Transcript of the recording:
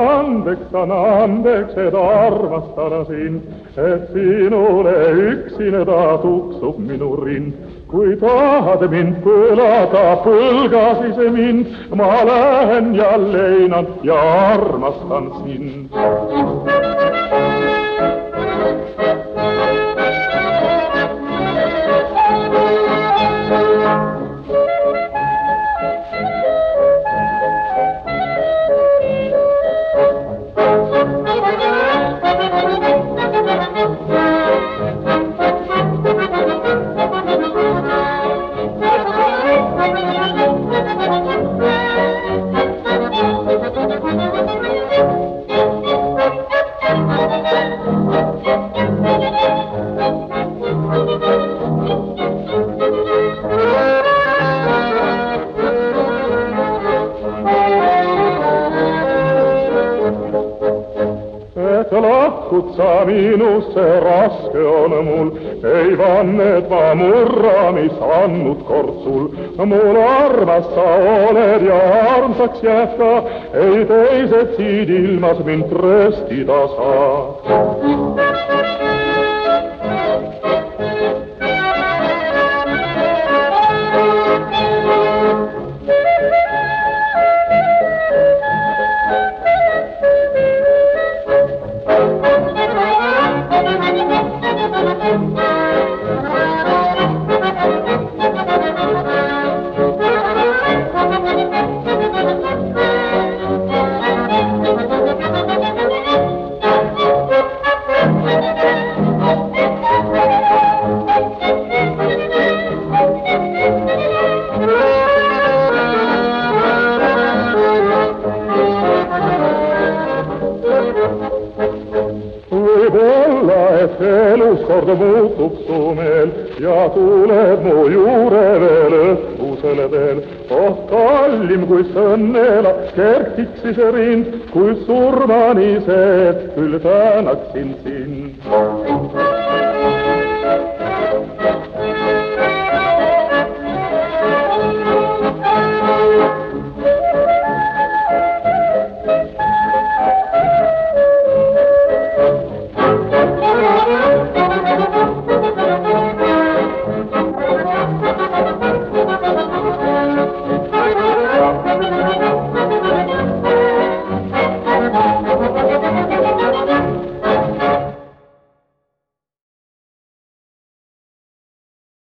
mõistan andeks, et armastan sind, et sinule üksine ta tuksub minu rind. kui tahad mind põlada, põlga siis mind, ma lähen ja leinan ja armastan sind. Et lahkud sa minust, see raske on mul, ei vannet ma murra, mis andnud kord sul. mul armas sa oled ja armsaks jääd ka, ei teised siin ilmas mind tröstida saa. Et elus kord muutub su meel ja tuleb mu juure veel õhtusele teel. oh kallim kui sõnnela, kerkiks siis rind, kui surmani see, küll tänaksin sind.